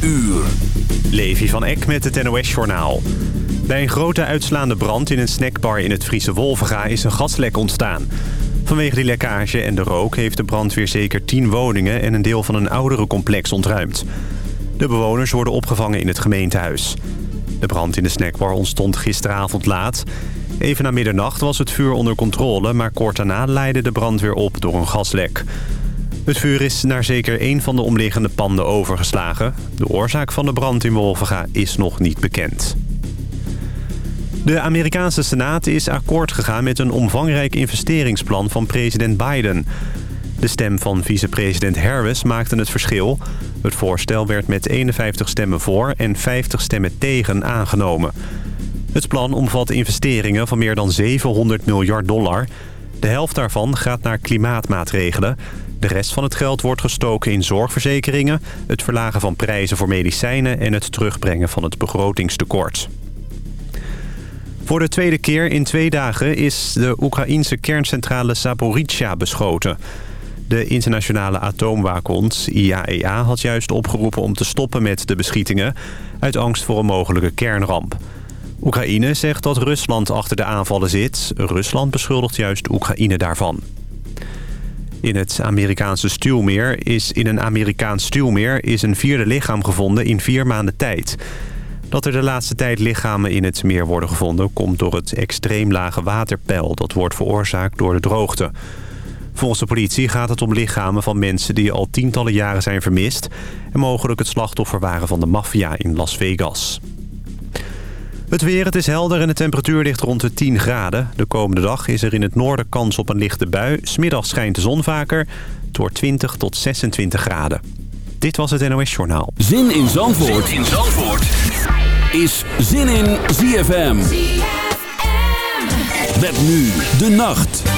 uur. Levi van Eck met het NOS-journaal. Bij een grote uitslaande brand in een snackbar in het Friese Wolvenga is een gaslek ontstaan. Vanwege die lekkage en de rook heeft de brandweer zeker 10 woningen... en een deel van een oudere complex ontruimd. De bewoners worden opgevangen in het gemeentehuis. De brand in de snackbar ontstond gisteravond laat. Even na middernacht was het vuur onder controle... maar kort daarna leidde de brand weer op door een gaslek. Het vuur is naar zeker één van de omliggende panden overgeslagen. De oorzaak van de brand in Wolvenga is nog niet bekend. De Amerikaanse Senaat is akkoord gegaan met een omvangrijk investeringsplan van president Biden. De stem van vicepresident Harris maakte het verschil. Het voorstel werd met 51 stemmen voor en 50 stemmen tegen aangenomen. Het plan omvat investeringen van meer dan 700 miljard dollar. De helft daarvan gaat naar klimaatmaatregelen. De rest van het geld wordt gestoken in zorgverzekeringen... het verlagen van prijzen voor medicijnen... en het terugbrengen van het begrotingstekort. Voor de tweede keer in twee dagen is de Oekraïense kerncentrale Zaporizhia beschoten. De internationale atoomwaakhond IAEA had juist opgeroepen om te stoppen met de beschietingen... uit angst voor een mogelijke kernramp. Oekraïne zegt dat Rusland achter de aanvallen zit. Rusland beschuldigt juist Oekraïne daarvan. In het Amerikaanse stuwmeer is in een Amerikaans stuwmeer is een vierde lichaam gevonden in vier maanden tijd. Dat er de laatste tijd lichamen in het meer worden gevonden... komt door het extreem lage waterpeil. Dat wordt veroorzaakt door de droogte. Volgens de politie gaat het om lichamen van mensen die al tientallen jaren zijn vermist... en mogelijk het slachtoffer waren van de maffia in Las Vegas. Het weer, het is helder en de temperatuur ligt rond de 10 graden. De komende dag is er in het noorden kans op een lichte bui. Smiddags schijnt de zon vaker. door 20 tot 26 graden. Dit was het NOS Journaal. Zin in Zandvoort, zin in Zandvoort. is Zin in ZFM. ZFM. Met nu de nacht.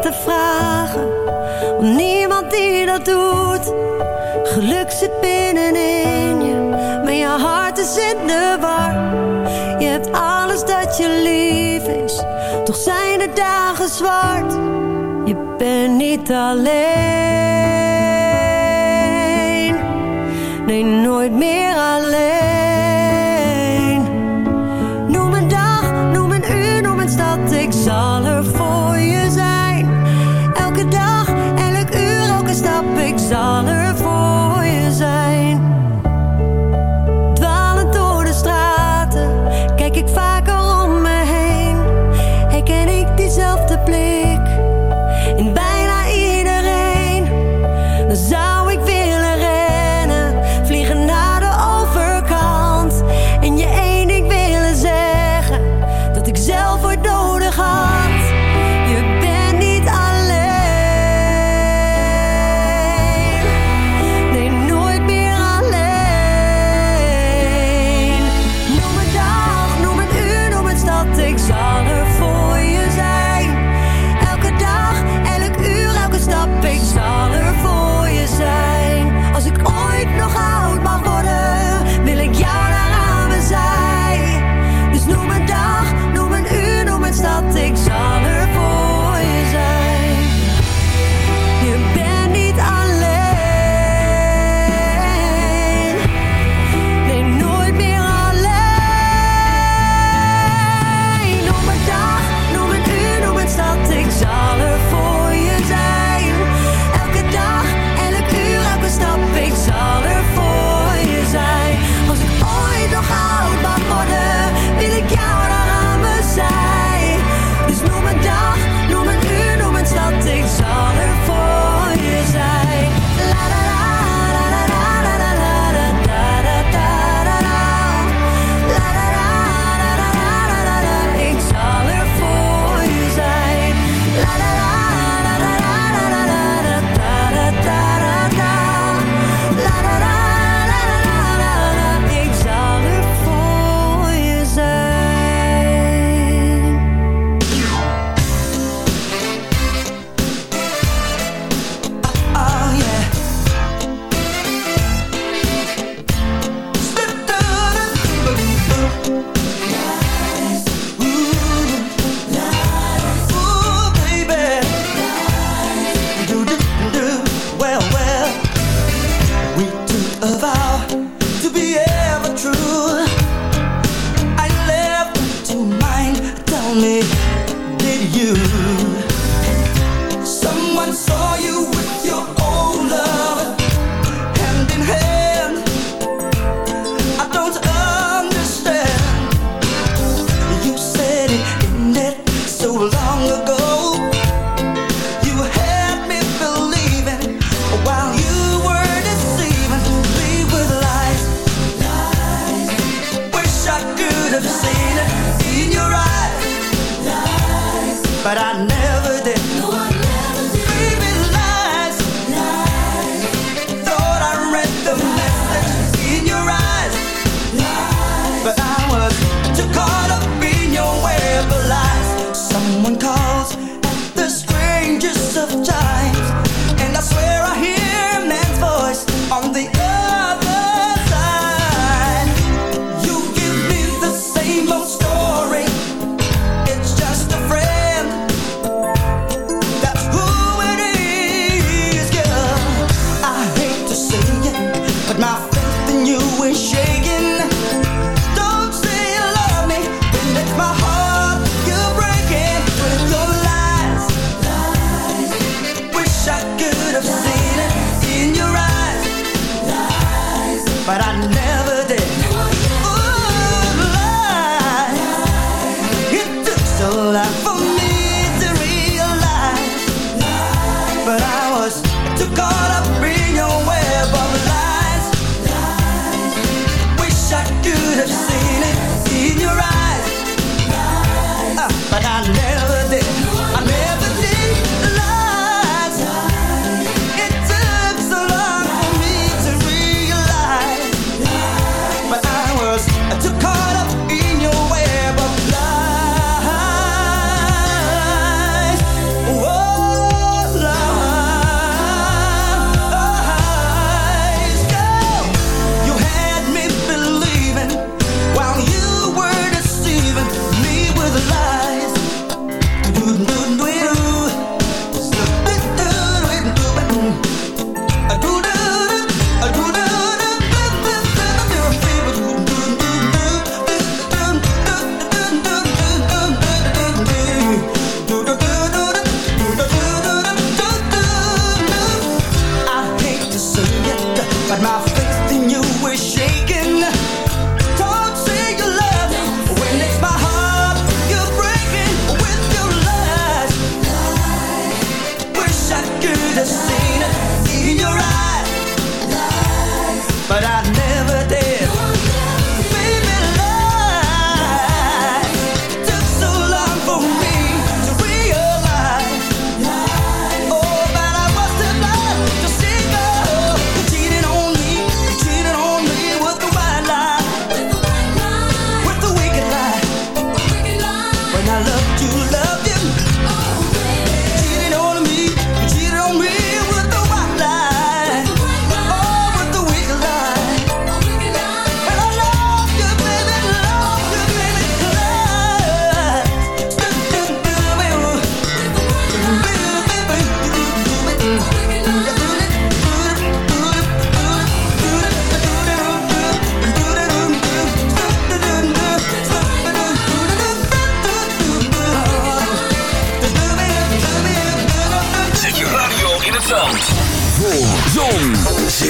te vragen. Niemand die dat doet, geluk zit binnenin je. Maar je hart is in de war. Je hebt alles dat je lief is, toch zijn de dagen zwart. Je bent niet alleen, nee nooit meer alleen.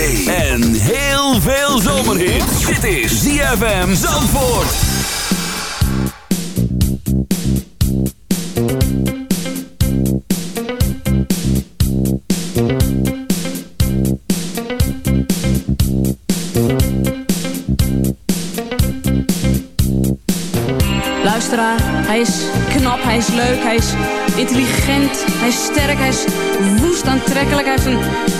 En heel veel zomerhit. Dit is ZFM Zandvoort. Luisteraar, hij is knap, hij is leuk, hij is intelligent, hij is sterk, hij is woest aantrekkelijk. Hij heeft een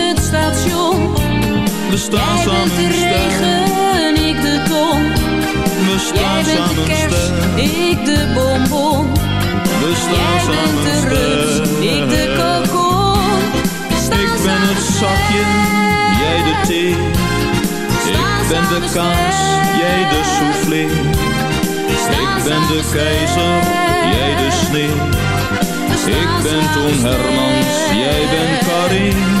station. we staan Jij bent de regen, ik de ton. We Jij staan bent de kerst, ik de bonbon. we Jij staan bent samen de rust, ik de kokon. Ik ben het zakje, jij de thee. Ik ben de kaas, jij de soufflé. Ik ben de keizer, jij de sneeuw. Ik ben Toon Hermans, jij bent Karin.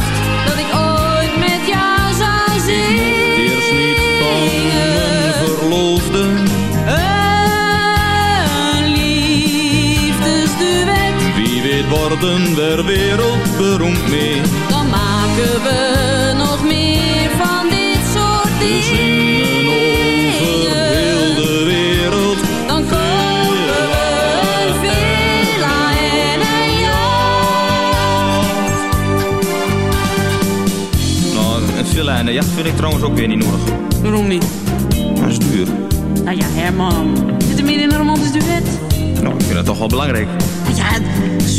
worden we wereldberoemd mee. dan maken we nog meer van dit soort dingen. over heel de wereld. Dan kopen we een villa en een jacht. Nou, een villa en een jacht vind ik trouwens ook weer niet nodig. Waarom niet? Dat is duur. Nou ja, Herman. Zit er meer in een romantisch duet? Nou, ik vind het toch wel belangrijk. Ja,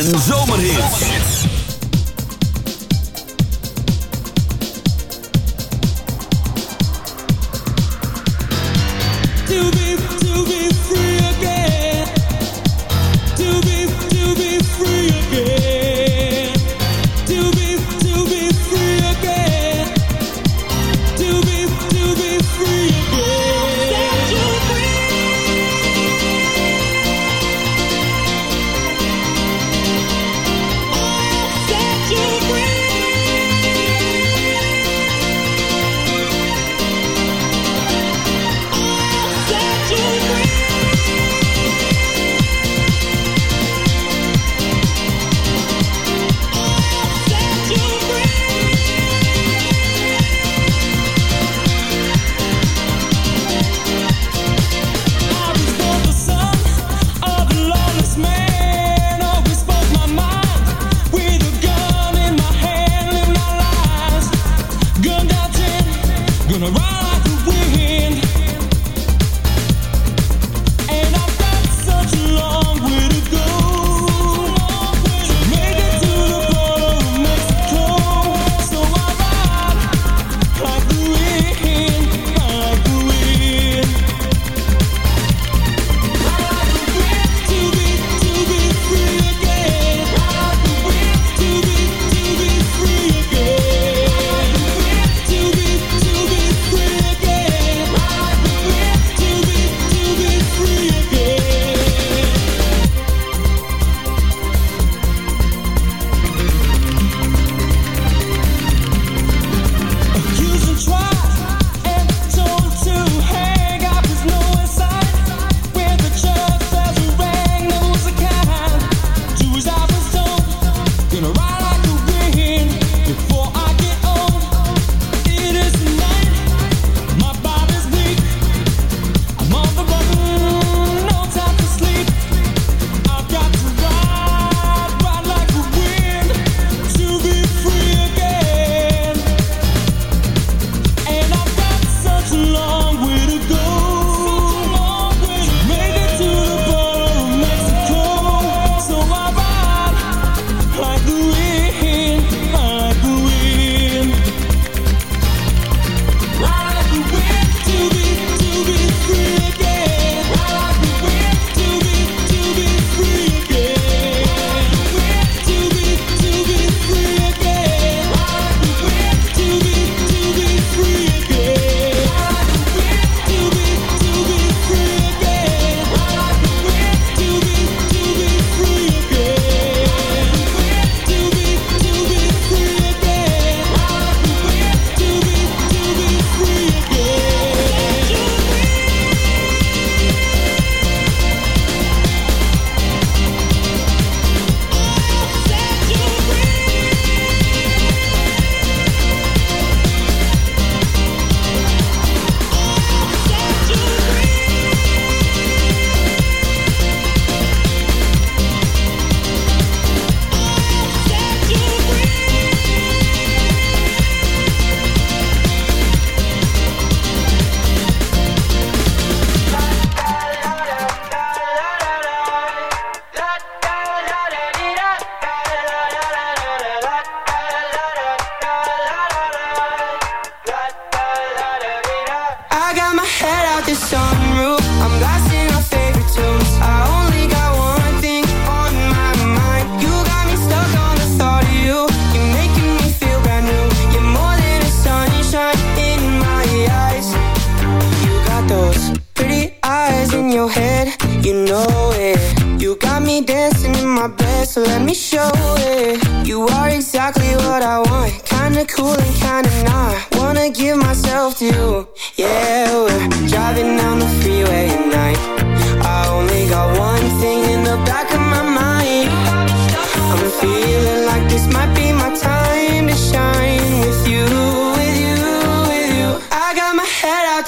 Zandvoort en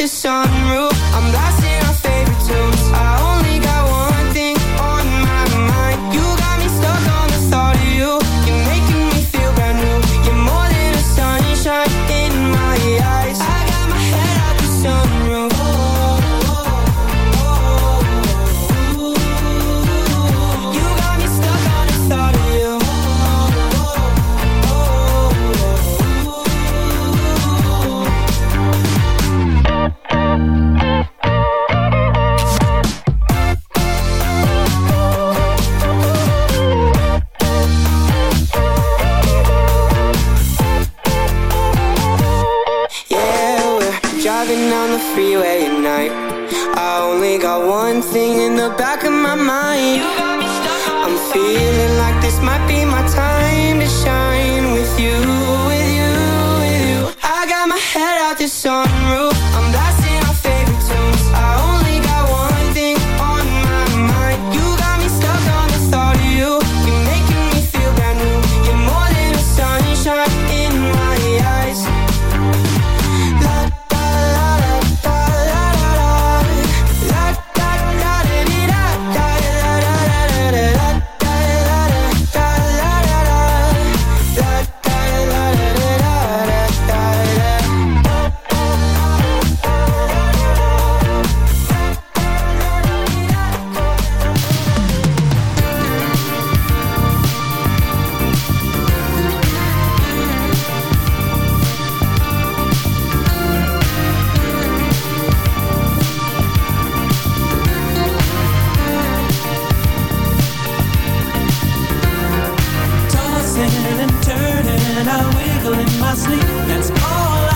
the sunroof. Turning, I wiggle in my sleep. That's all I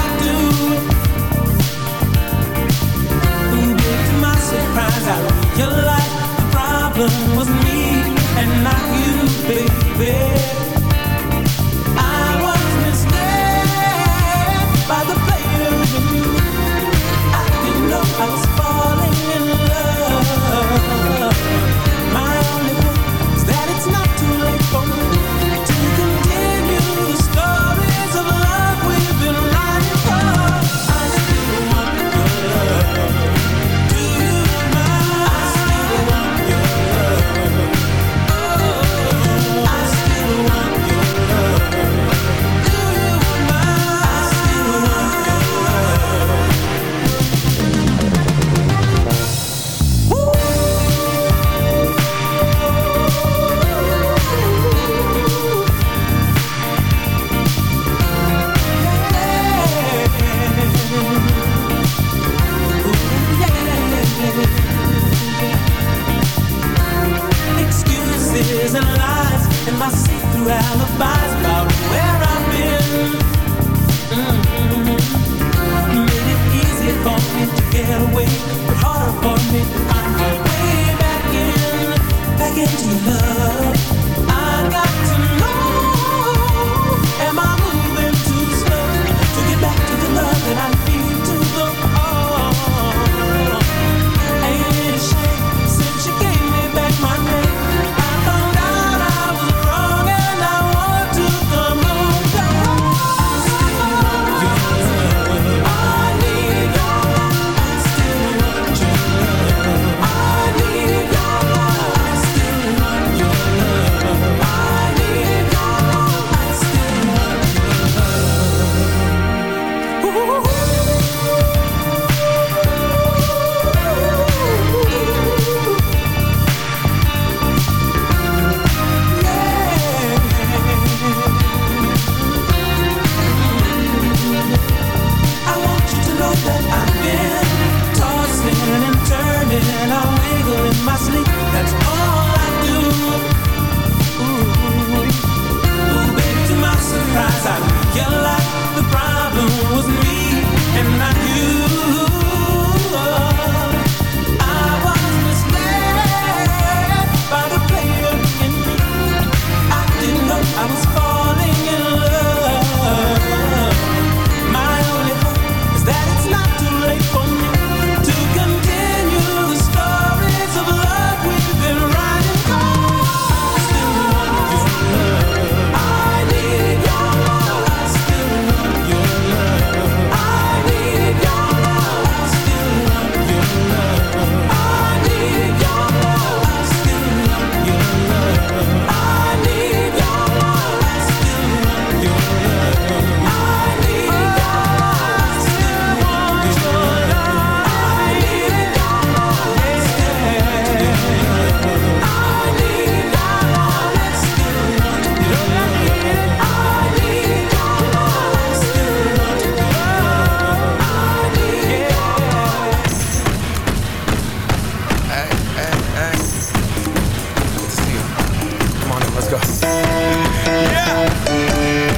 Let's go. Yeah.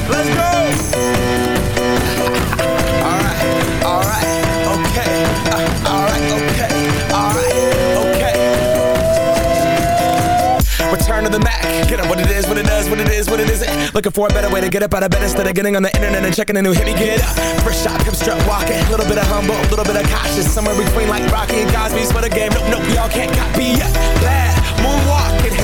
Let's go. all right. All right. Okay. Uh, all right. Okay. All right. Okay. Return to the Mac. Get up. What it is. What it does. What it is. What it isn't. Looking for a better way to get up out of bed instead of getting on the internet and checking a new hit. Me get up. First shot. Come strut walking. A little bit of humble. A little bit of cautious. Somewhere between like Rocky and Cosby's for the game. Nope. Nope. Y'all can't copy yet. Bad moonwalk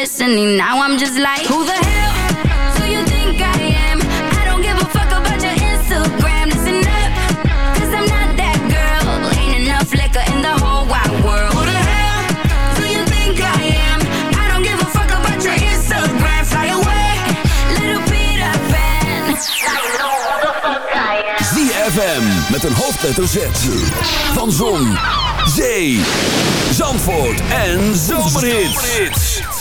Listening. Now I'm just like, who the hell do you think I am? I don't give a fuck about your Instagram. Listen up, cause I'm not that girl. Ain't enough liquor in the whole wide world. Who the hell do you think I am? I don't give a fuck about your Instagram. Fly away, little Peter Pan. You know who the fuck I am. ZFM met een hoofdletter Z. Van Zon, Zee, Zandvoort en Zomerhits.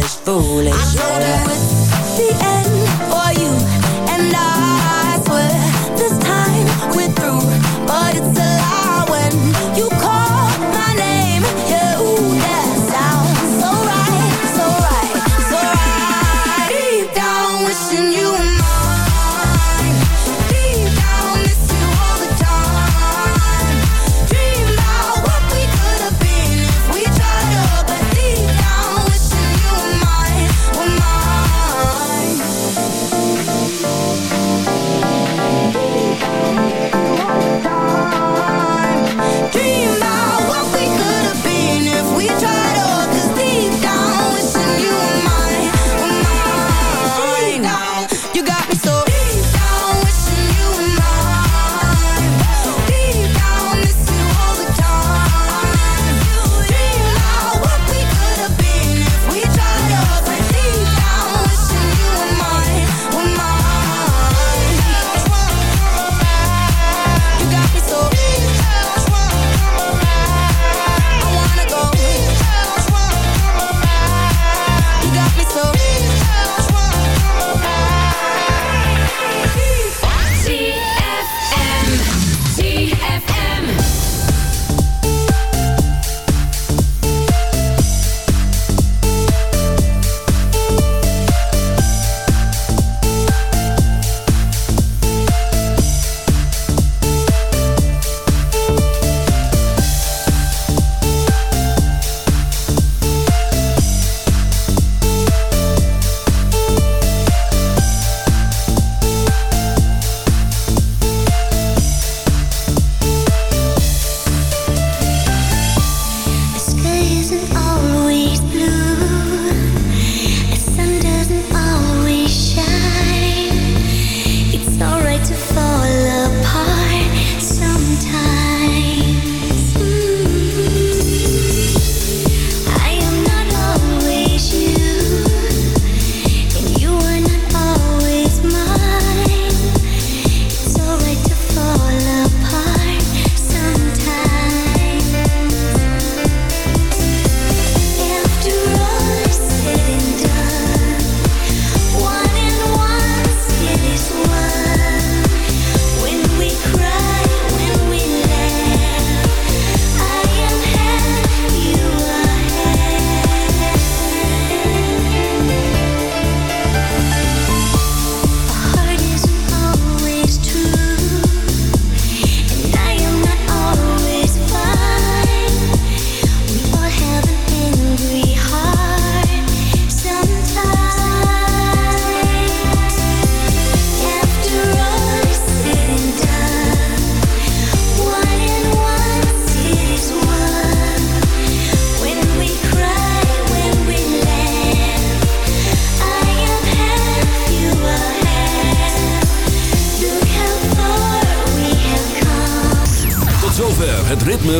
Foolish, foolish.